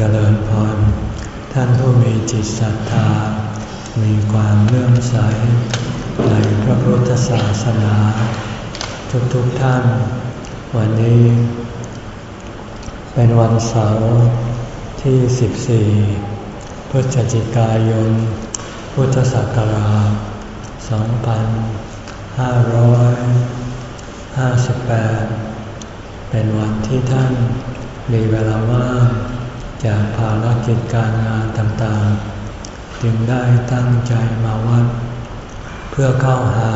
เจริญพร ท่านผู้มีจิตศรัทธา มีความเลื่อมใส ในพระพุทธศาสนา ทุกๆทท่าน วันนี้ เป็นวันเสาร์ที่ 14 พฤศจิกายน พุทธศักราช 2558 เป็นวันที่ท่านมีเวลาว่าง จากภารกิจการงานต่างๆ จึงได้ตั้งใจมาวัด เพื่อเข้าหา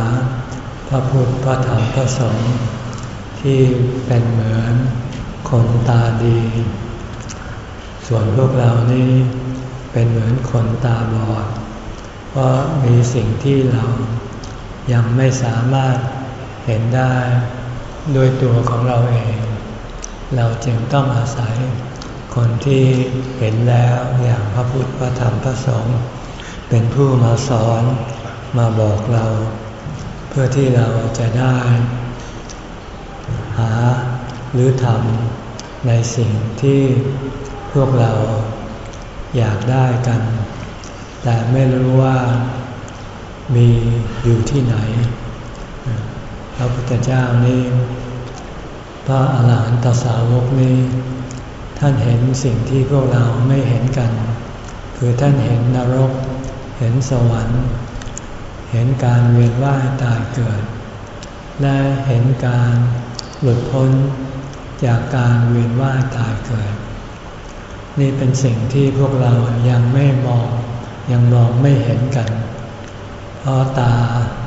พระพุทธพระธรรมพระสงฆ์ที่เป็นเหมือนคนตาดี ส่วนพวกเรานี้เป็นเหมือนคนตาบอด เพราะมีสิ่งที่เรายังไม่สามารถเห็นได้ด้วยตัวของเราเอง เราจึงต้องอาศัย คนที่เห็นแล้วอย่างพระพุทธพระธรรมพระสงฆ์เป็นผู้มาสอนมาบอกเรา เพื่อที่เราจะได้ หาหรือทำในสิ่งที่พวกเราอยากได้กัน แต่ไม่รู้ว่ามีอยู่ที่ไหน พระพุทธเจ้านี้ พระอาหารหันตสาวกนี้ ท่านเห็นสิ่งที่พวกเราไม่เห็นกัน คือท่านเห็นนรก เห็นสวรรค์ เห็นการเวียนว่ายตายเกิด และเห็นการหลุดพ้นจากการเวียนว่ายตายเกิด นี่เป็นสิ่งที่พวกเรายังไม่มองยังมองไม่เห็นกัน เพราะตา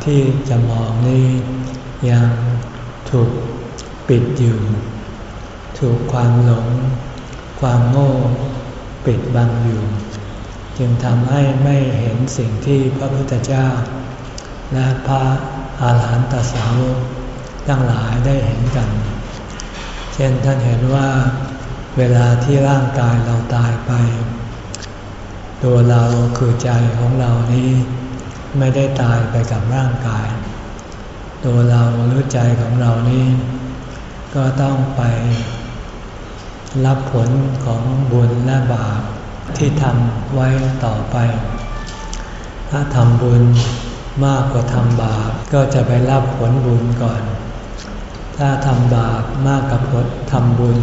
ที่จะมองนี้ยังถูกปิดอยู่ ถูกความหลง ความโง่ปิดบังอยู่ จึงทำให้ไม่เห็นสิ่งที่พระพุทธเจ้า และพระอาหารหันตสาวกทั้งหลายได้เห็นกัน เช่นท่านเห็นว่าเวลาที่ร่างกายเราตายไป ตัวเราคือใจของเรานี้ ไม่ได้ตายไปกับร่างกาย ตัวเราหรือใจของเรานี้ ก็ต้องไป รับผลของบุญและบาปที่ทำไว้ต่อไป ถ้าทำบุญมากกว่าทำบาปก็จะไปรับผลบุญก่อน ถ้าทำบาปมากกว่าผลทำบุญ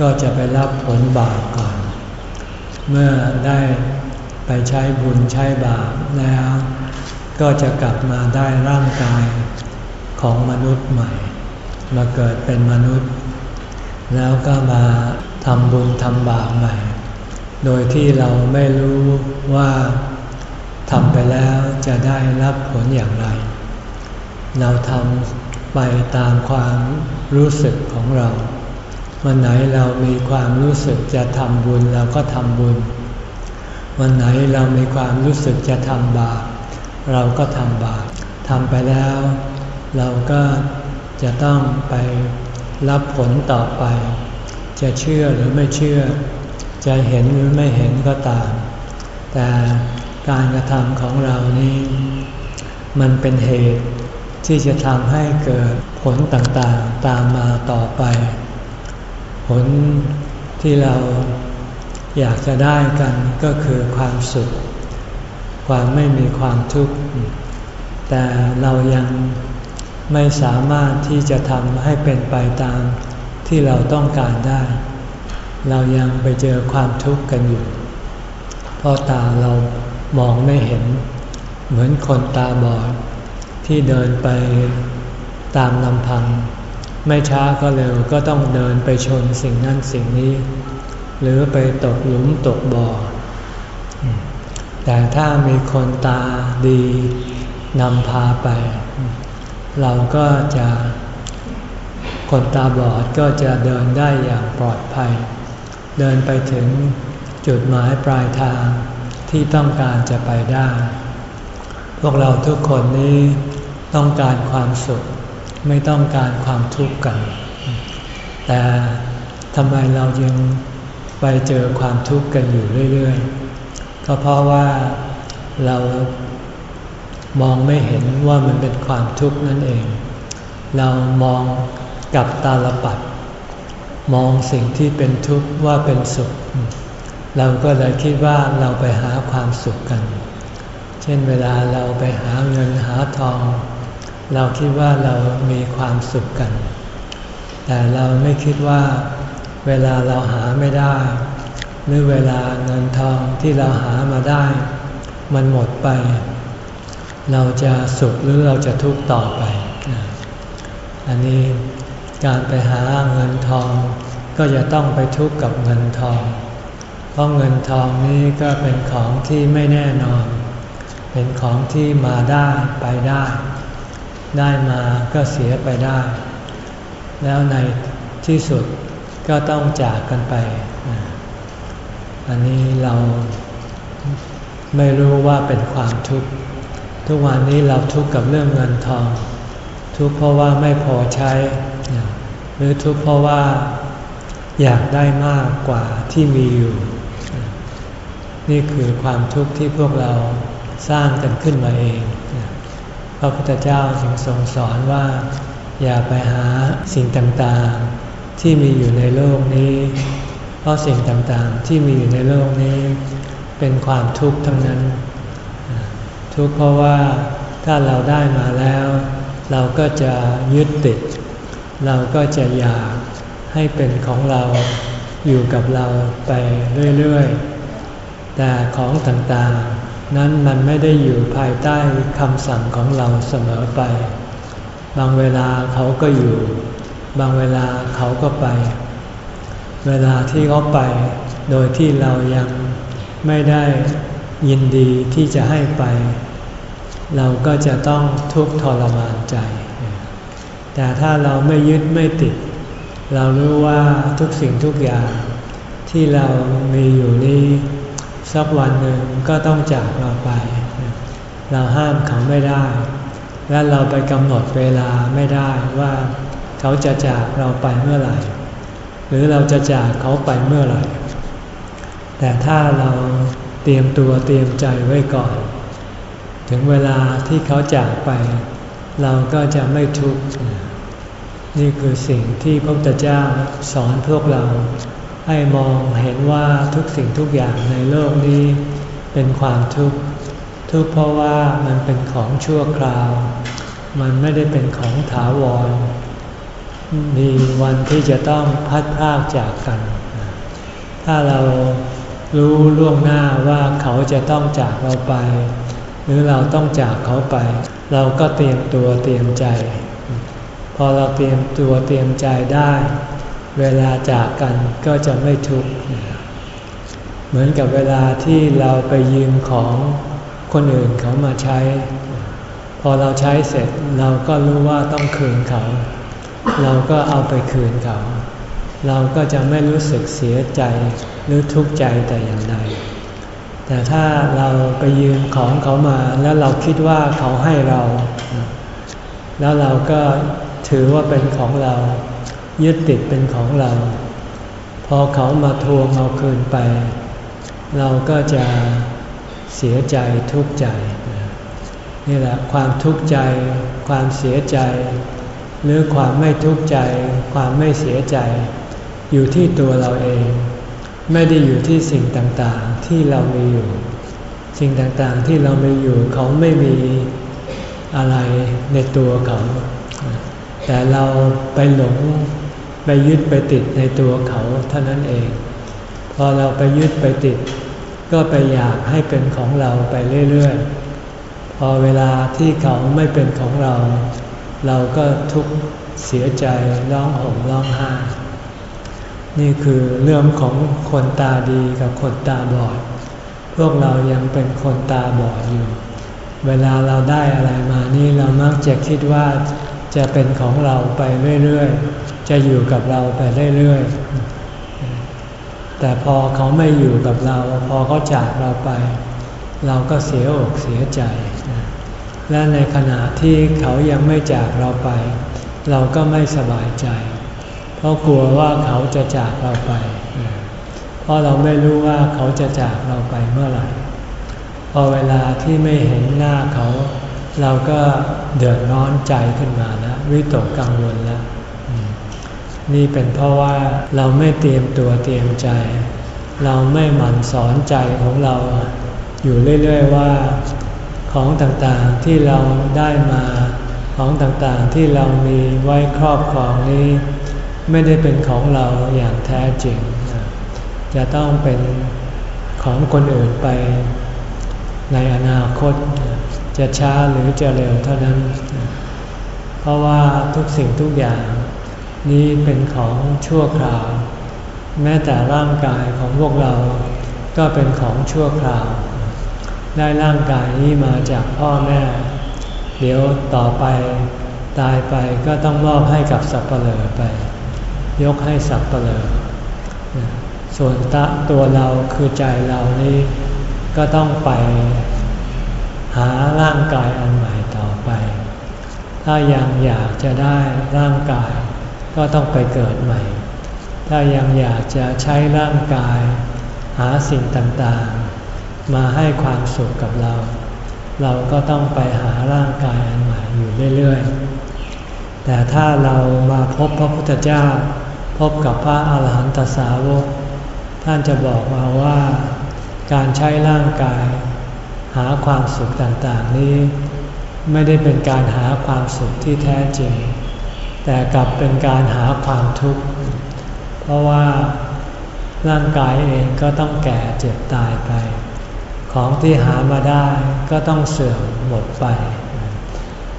ก็จะไปรับผลบาปก่อน เมื่อได้ไปใช้บุญใช้บาปแล้ว ก็จะกลับมาได้ร่างกายของมนุษย์ใหม่ มาเกิดเป็นมนุษย์ แล้วก็มาทำบุญทำบาปใหม่ โดยที่เราไม่รู้ว่าทำไปแล้วจะได้รับผลอย่างไร เราทำไปตามความรู้สึกของเรา วันไหนเรามีความรู้สึกจะทำบุญเราก็ทำบุญ วันไหนเรามีความรู้สึกจะทำบาปเราก็ทำบาปทำไปแล้ว เราก็จะต้องไป รับผลต่อไป จะเชื่อหรือไม่เชื่อ จะเห็นหรือไม่เห็นก็ตาม แต่การกระทำของเรานี้ มันเป็นเหตุที่จะทำให้เกิดผลต่างๆตามมาต่อไป ผลที่เราอยากจะได้กันก็คือความสุข ความไม่มีความทุกข์ แต่เรายัง ไม่สามารถที่จะทำให้เป็นไปตามที่เราต้องการได้ เรายังไปเจอความทุกข์กันอยู่ เพราะตาเรามองไม่เห็น เหมือนคนตาบอด ที่เดินไปตามลำพัง ไม่ช้าก็เร็วก็ต้องเดินไปชนสิ่งนั้นสิ่งนี้ หรือไปตกหลุมตกบ่อ แต่ถ้ามีคนตาดีนำพาไป เราก็จะคนตาบอดก็จะเดินได้อย่างปลอดภัย เดินไปถึงจุดหมายปลายทางที่ต้องการจะไปได้ พวกเราทุกคนนี้ต้องการความสุข ไม่ต้องการความทุกข์กัน แต่ทำไมเรายังไปเจอความทุกข์กันอยู่เรื่อยๆ ก็เพราะว่าเรา มองไม่เห็นว่ามันเป็นความทุกข์นั่นเอง เรามองกับตาลปัด มองสิ่งที่เป็นทุกข์ว่าเป็นสุข เราก็เลยคิดว่าเราไปหาความสุขกัน เช่นเวลาเราไปหาเงินหาทอง เราคิดว่าเรามีความสุขกัน แต่เราไม่คิดว่าเวลาเราหาไม่ได้ หรือเวลาเงินทองที่เราหามาได้ มันหมดไป เราจะสุขหรือเราจะทุกข์ต่อไป อันนี้การไปหาเงินทอง ก็จะต้องไปทุกข์กับเงินทอง เพราะเงินทองนี้ก็เป็นของที่ไม่แน่นอน เป็นของที่มาได้ไปได้ ได้มาก็เสียไปได้ แล้วในที่สุดก็ต้องจากกันไป อันนี้เราไม่รู้ว่าเป็นความทุกข์ ทุกวันนี้เราทุกข์กับเรื่องเงินทอง ทุกข์เพราะว่าไม่พอใช้ หรือทุกข์เพราะว่าอยากได้มากกว่าที่มีอยู่ นี่คือความทุกข์ที่พวกเราสร้างกันขึ้นมาเอง พระพุทธเจ้าจึงทรงสอนว่า อย่าไปหาสิ่งต่างๆ ที่มีอยู่ในโลกนี้ เพราะสิ่งต่างๆที่มีอยู่ในโลกนี้ เป็นความทุกข์ทั้งนั้น ทุกข์เพราะว่าถ้าเราได้มาแล้ว เราก็จะยึดติด เราก็จะอยากให้เป็นของเราอยู่กับเราไปเรื่อยๆ แต่ของต่างๆ นั้นมันไม่ได้อยู่ภายใต้คำสั่งของเราเสมอไป บางเวลาเขาก็อยู่ บางเวลาเขาก็ไป เวลาที่เขาไป โดยที่เรายังไม่ได้ ยินดีที่จะให้ไป เราก็จะต้องทุกข์ทรมานใจ แต่ถ้าเราไม่ยึดไม่ติด เรารู้ว่าทุกสิ่งทุกอย่าง ที่เรามีอยู่นี้สักวันหนึ่งก็ต้องจากเราไป เราห้ามเขาไม่ได้ และเราไปกำหนดเวลาไม่ได้ว่าเขาจะจากเราไปเมื่อไหร่ หรือเราจะจากเขาไปเมื่อไหร่ แต่ถ้าเรา เตรียมตัวเตรียมใจไว้ก่อน ถึงเวลาที่เขาจากไป เราก็จะไม่ทุกข์นี่คือสิ่งที่พระพุทธเจ้าสอนพวกเรา ให้มองเห็นว่าทุกสิ่งทุกอย่างในโลกนี้ เป็นความทุกข์ทุกข์เพราะว่ามันเป็นของชั่วคราว มันไม่ได้เป็นของถาวร มีวันที่จะต้องพัดพรากจากกัน ถ้าเรา รู้ล่วงหน้าว่าเขาจะต้องจากเราไป หรือเราต้องจากเขาไป เราก็เตรียมตัวเตรียมใจ พอเราเตรียมตัวเตรียมใจได้ เวลาจากกันก็จะไม่ทุกข์เหมือนกับเวลาที่เราไปยืมของคนอื่นเขามาใช้ พอเราใช้เสร็จเราก็รู้ว่าต้องคืนเขา เราก็เอาไปคืนเขา เราก็จะไม่รู้สึกเสียใจ หรือทุกข์ใจแต่อย่างใด แต่ถ้าเราไปยืมของเขามาแล้วเราคิดว่าเขาให้เรา แล้วเราก็ถือว่าเป็นของเรา ยึดติดเป็นของเรา พอเขามาทวงเอาคืนไป เราก็จะเสียใจทุกข์ใจ นี่แหละความทุกข์ใจ ความเสียใจ หรือความไม่ทุกข์ใจ ความไม่เสียใจ อยู่ที่ตัวเราเอง ไม่ได้อยู่ที่สิ่งต่างๆที่เรามีอยู่ สิ่งต่างๆที่เรามีอยู่เขาไม่มีอะไรในตัวเขา แต่เราไปหลงไปยึดไปติดในตัวเขาเท่านั้นเอง พอเราไปยึดไปติด ก็ไปอยากให้เป็นของเราไปเรื่อยๆ พอเวลาที่เขาไม่เป็นของเรา เราก็ทุกข์เสียใจร้องห่มร้องไห้ นี่คือเรื่องของคนตาดีกับคนตาบอด พวกเรายังเป็นคนตาบอดอยู่ เวลาเราได้อะไรมานี่เรามักจะคิดว่าจะเป็นของเราไปเรื่อยๆ จะอยู่กับเราไปเรื่อยๆ แต่พอเขาไม่อยู่กับเรา พอเขาจากเราไป เราก็เสียอกเสียใจ และในขณะที่เขายังไม่จากเราไป เราก็ไม่สบายใจ เพราะกลัวว่าเขาจะจากเราไป เพราะเราไม่รู้ว่าเขาจะจากเราไปเมื่อไหร่ พอเวลาที่ไม่เห็นหน้าเขา เราก็เดือดร้อนใจขึ้นมาแล้ววิตกกังวลแล้ว นี่เป็นเพราะว่าเราไม่เตรียมตัวเตรียมใจ เราไม่หมั่นสอนใจของเราอยู่เรื่อยๆว่าของต่างๆที่เราได้มา ของต่างๆที่เรามีไว้ครอบครองนี้ ไม่ได้เป็นของเราอย่างแท้จริง จะต้องเป็นของคนอื่นไปในอนาคต จะช้าหรือจะเร็วเท่านั้น เพราะว่าทุกสิ่งทุกอย่างนี้เป็นของชั่วคราว แม้แต่ร่างกายของพวกเราก็เป็นของชั่วคราว ได้ร่างกายนี้มาจากพ่อแม่ เดี๋ยวต่อไปตายไปก็ต้องมอบให้กับสัพเพลอไป ยกให้สัพเลอส่วนตะตัวเราคือใจเรานี้ก็ต้องไปหาร่างกายอันใหม่ต่อไป ถ้ายังอยากจะได้ร่างกาย ก็ต้องไปเกิดใหม่ ถ้ายังอยากจะใช้ร่างกาย หาสิ่งต่างๆ มาให้ความสุขกับเรา เราก็ต้องไปหาร่างกายอันใหม่อยู่เรื่อยๆ แต่ถ้าเรามาพบพระพุทธเจ้า พบกับพระอาหารหันตสาวก ท่านจะบอกมาว่า การใช้ร่างกาย หาความสุขต่างๆนี้ ไม่ได้เป็นการหาความสุขที่แท้จริง แต่กลับเป็นการหาความทุกข์ เพราะว่าร่างกายเองก็ต้องแก่เจ็บตายไป ของที่หามาได้ก็ต้องเสื่อมหมดไป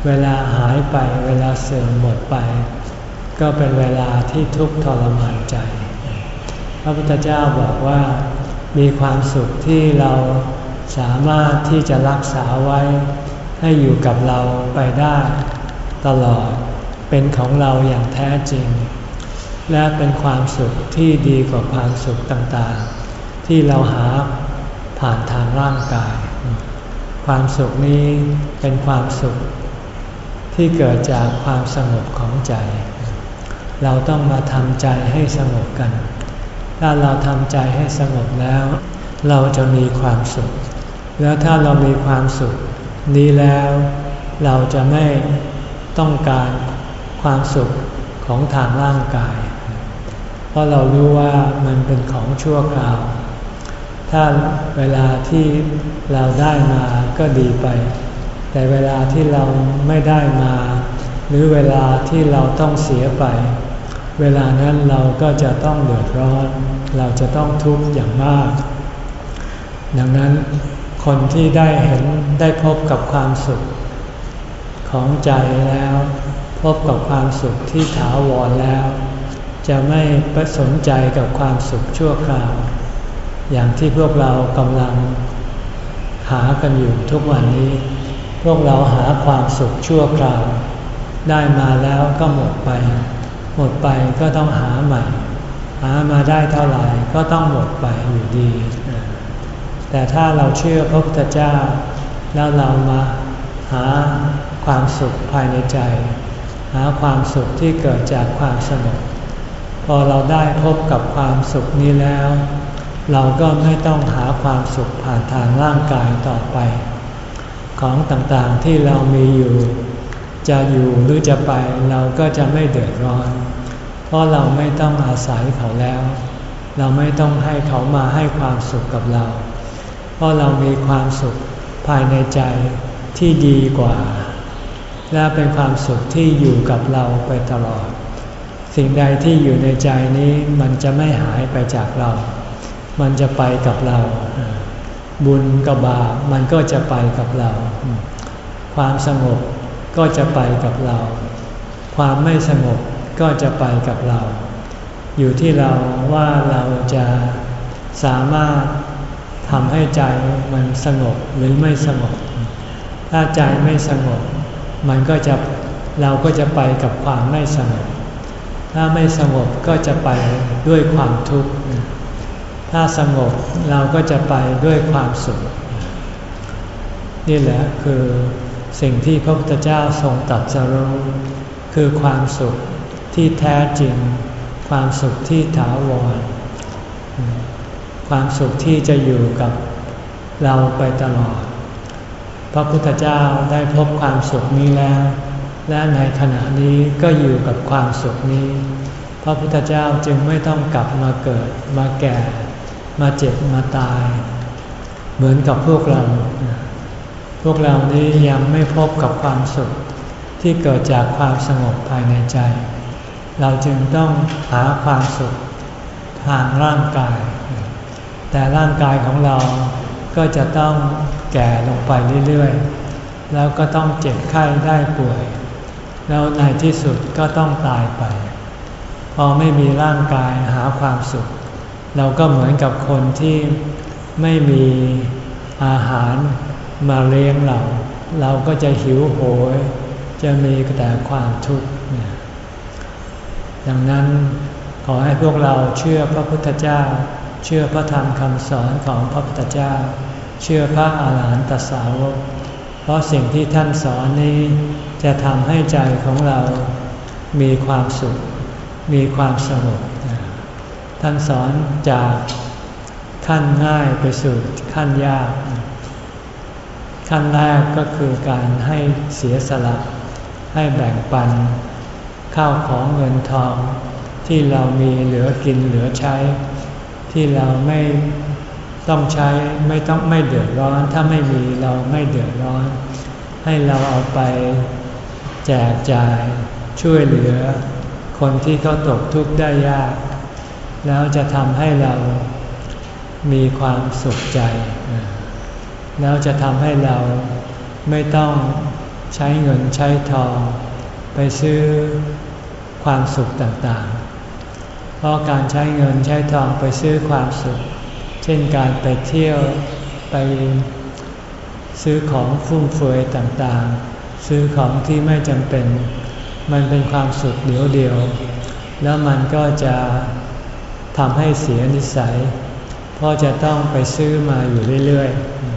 เวลาหายไปเวลาเสื่อมหมดไป ก็เป็นเวลาที่ทุกข์ทรมานใจ พระพุทธเจ้าบอกว่ามีความสุขที่เราสามารถที่จะรักษาไว้ ให้อยู่กับเราไปได้ ตลอดเป็นของเราอย่างแท้จริง และเป็นความสุขที่ดีกว่าความสุขต่างๆ ที่เราหาผ่านทางร่างกาย ความสุขนี้เป็นความสุขที่เกิดจากความสงบของใจ เราต้องมาทำใจให้สงบกัน ถ้าเราทำใจให้สงบแล้ว เราจะมีความสุข แล้วถ้าเรามีความสุข นี้แล้ว เราจะไม่ต้องการความสุขของทางร่างกาย เพราะเรารู้ว่ามันเป็นของชั่วคราว ถ้าเวลาที่เราได้มาก็ดีไป แต่เวลาที่เราไม่ได้มา หรือเวลาที่เราต้องเสียไป เวลานั้นเราก็จะต้องเดือดร้อน เราจะต้องทุกข์อย่างมาก ดังนั้นคนที่ได้เห็นได้พบกับความสุขของใจแล้ว พบกับความสุขที่ถาวรแล้ว จะไม่ประสนใจกับความสุขชั่วคราว อย่างที่พวกเรากำลังหากันอยู่ทุกวันนี้ พวกเราหาความสุขชั่วคราว ได้มาแล้วก็หมดไป หมดไปก็ต้องหาใหม่ หามาได้เท่าไหร่ก็ต้องหมดไปอยู่ดี แต่ถ้าเราเชื่อพระพุทธเจ้า แล้วเรามาหาความสุขภายในใจ หาความสุขที่เกิดจากความสงบพอเราได้พบกับความสุขนี้แล้ว เราก็ไม่ต้องหาความสุขผ่านทางร่างกายต่อไป ของต่างๆที่เรามีอยู่ จะอยู่หรือจะไปเราก็จะไม่เดือดร้อน เพราะเราไม่ต้องอาศัยเขาแล้ว เราไม่ต้องให้เขามาให้ความสุขกับเรา เพราะเรามีความสุขภายในใจที่ดีกว่า และเป็นความสุขที่อยู่กับเราไปตลอด สิ่งใดที่อยู่ในใจนี้มันจะไม่หายไปจากเรา มันจะไปกับเรา บุญกับบาปมันก็จะไปกับเรา ความสงบ ก็จะไปกับเรา ความไม่สงบก็จะไปกับเรา อยู่ที่เราว่าเราจะสามารถทำให้ใจมันสงบหรือไม่สงบ ถ้าใจไม่สงบ มันก็จะเราก็จะไปกับความไม่สงบ ถ้าไม่สงบก็จะไปด้วยความทุกข์ ถ้าสงบเราก็จะไปด้วยความสุข นี่แหละคือ สิ่งที่พระพุทธเจ้าทรงตรัสรู้คือความสุขที่แท้จริง ความสุขที่ถาวร ความสุขที่จะอยู่กับเราไปตลอด พระพุทธเจ้าได้พบความสุขนี้แล้ว และในขณะนี้ก็อยู่กับความสุขนี้ พระพุทธเจ้าจึงไม่ต้องกลับมาเกิดมาแก่ มาเจ็บมาตาย เหมือนกับพวกเรา พวกเรานี้ยังไม่พบกับความสุขที่เกิดจากความสงบภายในใจ เราจึงต้องหาความสุขทางร่างกาย แต่ร่างกายของเราก็จะต้องแก่ลงไปเรื่อยๆ แล้วก็ต้องเจ็บไข้ได้ป่วย แล้วในที่สุดก็ต้องตายไป พอไม่มีร่างกายหาความสุข เราก็เหมือนกับคนที่ไม่มีอาหาร มาเลี้ยงเรา เราก็จะหิวโหย จะมีแต่ความทุกข์ดังนั้นขอให้พวกเราเชื่อพระพุทธเจ้า เชื่อพระธรรมคำสอนของพระพุทธเจ้า เชื่อพระอาหารหันตสาวกเพราะสิ่งที่ท่านสอนนี้ จะทำให้ใจของเรามีความสุข มีความสงบท่านสอนจากขั้นง่ายไปสู่ขั้นยาก ขั้นแรกก็คือการให้เสียสละ ให้แบ่งปัน ข้าวของเงินทอง ที่เรามีเหลือกินเหลือใช้ ที่เราไม่ต้องใช้ไม่ต้องไม่เดือดร้อน ถ้าไม่มีเราไม่เดือดร้อน ให้เราเอาไปแจกจ่ายช่วยเหลือ คนที่เขาตกทุกข์ได้ยาก แล้วจะทำให้เรามีความสุขใจ แล้วจะทำให้เราไม่ต้องใช้เงินใช้ทอง ไปซื้อความสุขต่างๆ เพราะการใช้เงินใช้ทองไปซื้อความสุข เช่นการไปเที่ยวไปซื้อของฟุ่มเฟือยต่างๆ ซื้อของที่ไม่จำเป็น มันเป็นความสุขเดียวเดียว แล้วมันก็จะทำให้เสียนิสัย เพราะจะต้องไปซื้อมาอยู่เรื่อยๆ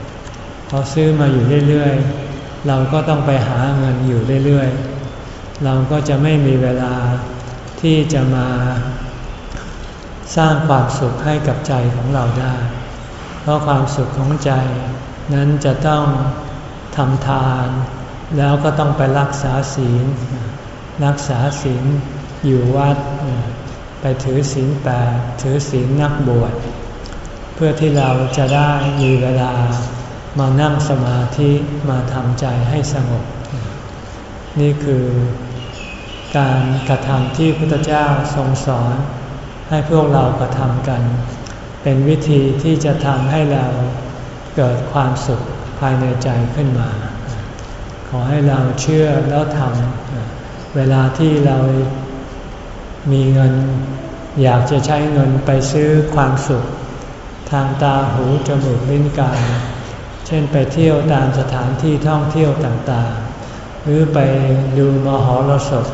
อซื้อมาอยู่เรื่อยๆ เราก็ต้องไปหาเงินอยู่เรื่อยๆ เราก็จะไม่มีเวลาที่จะมาสร้างความสุขให้กับใจของเราได้ เพราะความสุขของใจนั้นจะต้องทำทาน แล้วก็ต้องไปรักษาศีล รักษาศีลอยู่วัด ไปถือศีลแปดถือศีลนักบวช เพื่อที่เราจะได้มีเวลา มานั่งสมาธิมาทำใจให้สงบ นี่คือการกระทำที่พระพุทธเจ้าทรงสอน ให้พวกเรากระทำกัน เป็นวิธีที่จะทำให้เราเกิดความสุขภายในใจขึ้นมา ขอให้เราเชื่อแล้วทำเวลาที่เรามีเงิน อยากจะใช้เงินไปซื้อความสุข ทางตาหูจมูกลิ้นกาย เช่นไปเที่ยวตามสถานที่ท่องเที่ยวต่างๆ หรือไปดูมหรสพ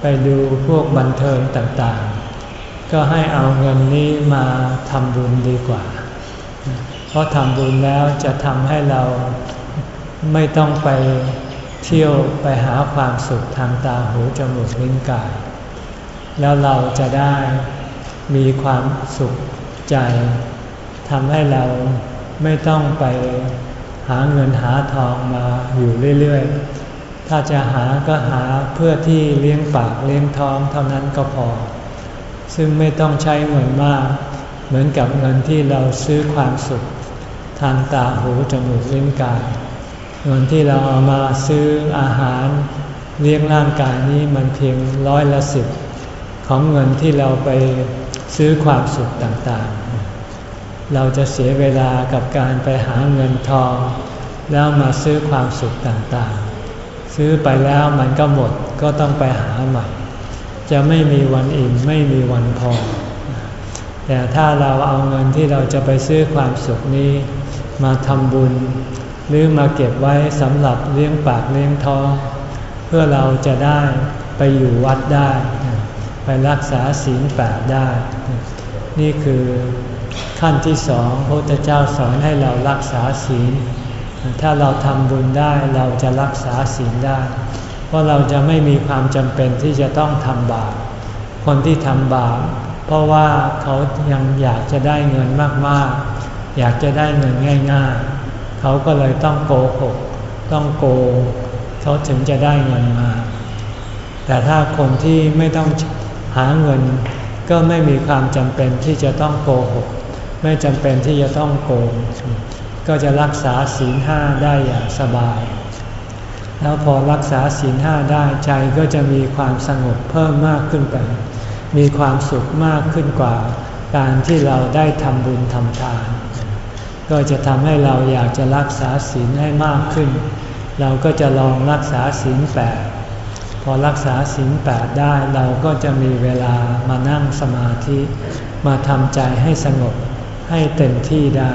ไปดูพวกบันเทิงต่างๆ ก็ให้เอาเงินนี้มาทำบุญดีกว่า เพราะทำบุญแล้วจะทำให้เราไม่ต้องไปเที่ยวไปหาความสุขทางตาหูจมูกลิ้นกาย แล้วเราจะได้มีความสุขใจทำให้เรา ไม่ต้องไปหาเงินหาทองมาอยู่เรื่อยๆ ถ้าจะหาก็หาเพื่อที่เลี้ยงปากเลี้ยงท้องเท่านั้นก็พอ ซึ่งไม่ต้องใช้เงินมาก เหมือนกับเงินที่เราซื้อความสุข ทางตาหูจมูกลิ้นกาย เงินที่เราเอามาซื้ออาหารเลี้ยงร่างกายนี้มันเพียงร้อยละสิบของเงินที่เราไปซื้อความสุขต่างๆ เราจะเสียเวลากับการไปหาเงินทอง แล้วมาซื้อความสุขต่างๆ ซื้อไปแล้วมันก็หมดก็ต้องไปหาใหม่ จะไม่มีวันอิ่มไม่มีวันพอ แต่ถ้าเราเอาเงินที่เราจะไปซื้อความสุขนี้ มาทำบุญ หรือมาเก็บไว้สำหรับเลี้ยงปากเลี้ยงท้อง เพื่อเราจะได้ไปอยู่วัดได้ ไปรักษาศีลแปดได้ นี่คือ ขั้นที่สองพระพุทธเจ้าสอนให้เรารักษาศีล ถ้าเราทำบุญได้เราจะรักษาศีลได้ เพราะเราจะไม่มีความจำเป็นที่จะต้องทำบาป คนที่ทำบาปเพราะว่าเขายังอยากจะได้เงินมากๆ อยากจะได้เงินง่าย ๆ เขาก็เลยต้องโกหก ต้องโกงเขาถึงจะได้เงินมา แต่ถ้าคนที่ไม่ต้องหาเงินก็ไม่มีความจำเป็นที่จะต้องโกหก ไม่จำเป็นที่จะต้องโกง ก็จะรักษาศีลห้าได้อย่างสบาย แล้วพอรักษาศีลห้าได้ใจก็จะมีความสงบเพิ่มมากขึ้นไป มีความสุขมากขึ้นกว่า การที่เราได้ทำบุญทำทาน ก็จะทำให้เราอยากจะรักษาศีลให้มากขึ้น เราก็จะลองรักษาศีลแปดพอรักษาศีลแปดได้เราก็จะมีเวลามานั่งสมาธิ มาทำใจให้สงบ ให้เต็มที่ได้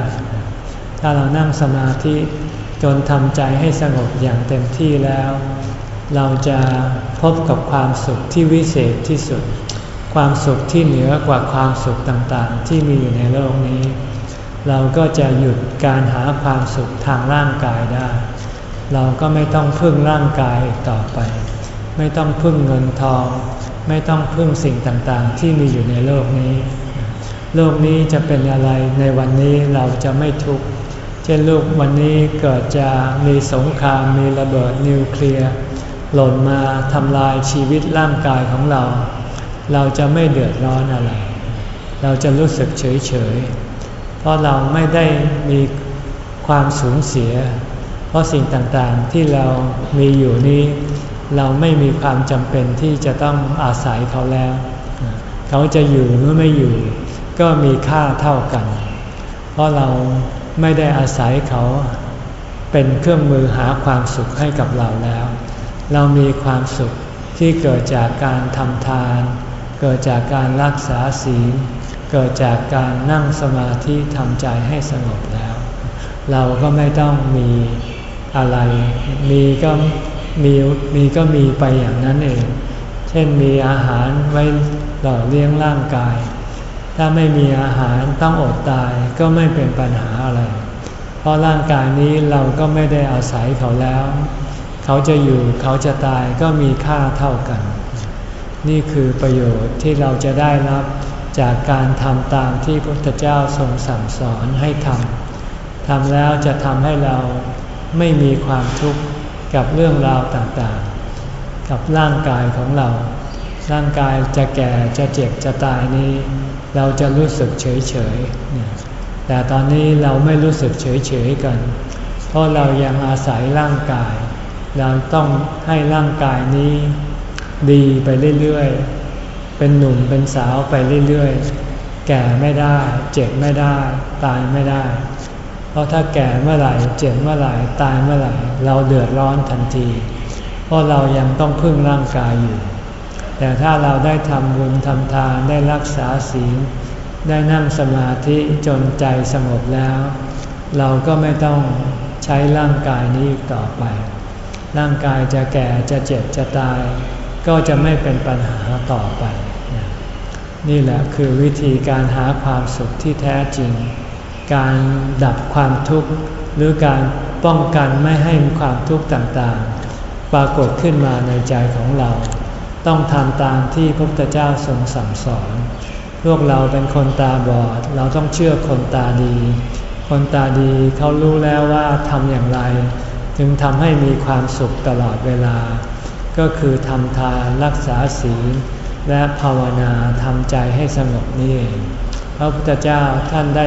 ถ้าเรานั่งสมาธิจนทำใจให้สงบอย่างเต็มที่แล้ว เราจะพบกับความสุขที่วิเศษที่สุด ความสุขที่เหนือกว่าความสุขต่างๆ ที่มีอยู่ในโลกนี้ เราก็จะหยุดการหาความสุขทางร่างกายได้ เราก็ไม่ต้องพึ่งร่างกายต่อไป ไม่ต้องพึ่งเงินทอง ไม่ต้องพึ่งสิ่งต่างๆ ที่มีอยู่ในโลกนี้ โลกนี้จะเป็นอะไรในวันนี้เราจะไม่ทุกข์ เช่นลูกวันนี้เกิดจะมีสงครามมีระเบิดนิวเคลียร์หล่นมาทำลายชีวิตร่างกายของเรา เราจะไม่เดือดร้อนอะไร เราจะรู้สึกเฉยเฉยเพราะเราไม่ได้มีความสูญเสีย เพราะสิ่งต่างๆที่เรามีอยู่นี้ เราไม่มีความจำเป็นที่จะต้องอาศัยเขาแล้ว เขาจะอยู่หรือไม่อยู่ ก็มีค่าเท่ากัน เพราะเราไม่ได้อาศัยเขาเป็นเครื่องมือหาความสุขให้กับเราแล้ว เรามีความสุขที่เกิดจากการทำทาน เกิดจากการรักษาศีล เกิดจากการนั่งสมาธิทำใจให้สงบแล้ว เราก็ไม่ต้องมีอะไร มีก็มีมีก็มีไปอย่างนั้นเอง เช่นมีอาหารไว้หล่อเลี้ยงร่างกาย ถ้าไม่มีอาหารต้องอดตายก็ไม่เป็นปัญหาอะไร เพราะร่างกายนี้เราก็ไม่ได้อาศัยเขาแล้ว เขาจะอยู่เขาจะตายก็มีค่าเท่ากัน นี่คือประโยชน์ที่เราจะได้รับจากการทำตามที่พระพุทธเจ้าทรงสั่งสอนให้ทำทำแล้วจะทำให้เราไม่มีความทุกข์กับเรื่องราวต่างๆ กับร่างกายของเรา ร่างกายจะแก่จะเจ็บจะตายนี้ เราจะรู้สึกเฉยเฉยแต่ตอนนี้เราไม่รู้สึกเฉยเฉยกัน เพราะเรายังอาศัยร่างกาย เราต้องให้ร่างกายนี้ ดีไปเรื่อยๆ เป็นหนุ่มเป็นสาวไปเรื่อยๆ แก่ไม่ได้ เจ็บไม่ได้ ตายไม่ได้ เพราะถ้าแก่เมื่อไหร่ เจ็บเมื่อไหร่ ตายเมื่อไหร่ เราเดือดร้อนทันที เพราะเรายังต้องพึ่งร่างกายอยู่ แต่ถ้าเราได้ทำบุญทำทานได้รักษาศีล ได้นั่งสมาธิจนใจสงบแล้ว เราก็ไม่ต้องใช้ร่างกายนี้อีกต่อไป ร่างกายจะแก่จะเจ็บจะตาย ก็จะไม่เป็นปัญหาต่อไป นี่แหละคือวิธีการหาความสุขที่แท้จริง การดับความทุกข์หรือการป้องกันไม่ให้ความทุกข์ต่างๆ ปรากฏขึ้นมาในใจของเรา ต้องทำตามที่พระพุทธเจ้าทรงสั่งสอน พวกเราเป็นคนตาบอด เราต้องเชื่อคนตาดี คนตาดีเขารู้แล้วว่าทำอย่างไร จึงทำให้มีความสุขตลอดเวลา ก็คือทำทานรักษาศีลและภาวนาทำใจให้สงบนี่เองพระพุทธเจ้าท่านได้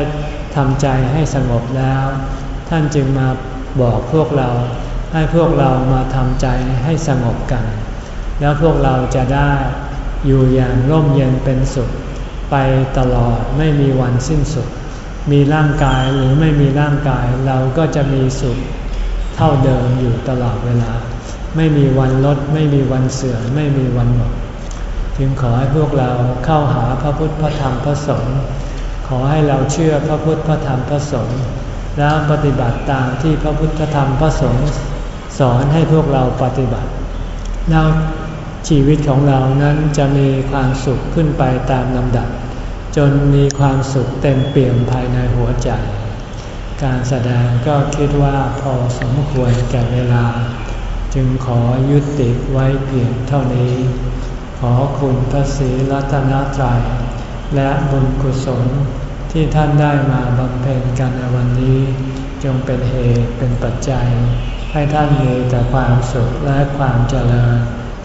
ทำใจให้สงบแล้ว ท่านจึงมาบอกพวกเราให้พวกเรามาทำใจให้สงบกัน แล้วพวกเราจะได้อยู่อย่างร่มเย็นเป็นสุข ไปตลอดไม่มีวันสิ้นสุด มีร่างกายหรือไม่มีร่างกายเราก็จะมีสุขเท่าเดิมอยู่ตลอดเวลา ไม่มีวันลด ไม่มีวันเสื่อมไม่มีวันหมด จึงขอให้พวกเราเข้าหาพระพุทธพระธรรมพระสงฆ์ขอให้เราเชื่อพระพุทธพระธรรมพระสงฆ์แล้วปฏิบัติตามที่พระพุทธธรรมพระสงฆ์สอนให้พวกเราปฏิบัติ แล้ว ชีวิตของเรานั้นจะมีความสุขขึ้นไปตามลำดับ จนมีความสุขเต็มเปี่ยมภายในหัวใจ การแสดงก็คิดว่าพอสมควรแก่เวลา จึงขอยุติไว้เพียงเท่านี้ ขอคุณพระศรีรัตนตรัยและบุญกุศลที่ท่านได้มาบำเพ็ญกันในวันนี้ จงเป็นเหตุเป็นปัจจัย ให้ท่านมีแต่ความสุขและความเจริญ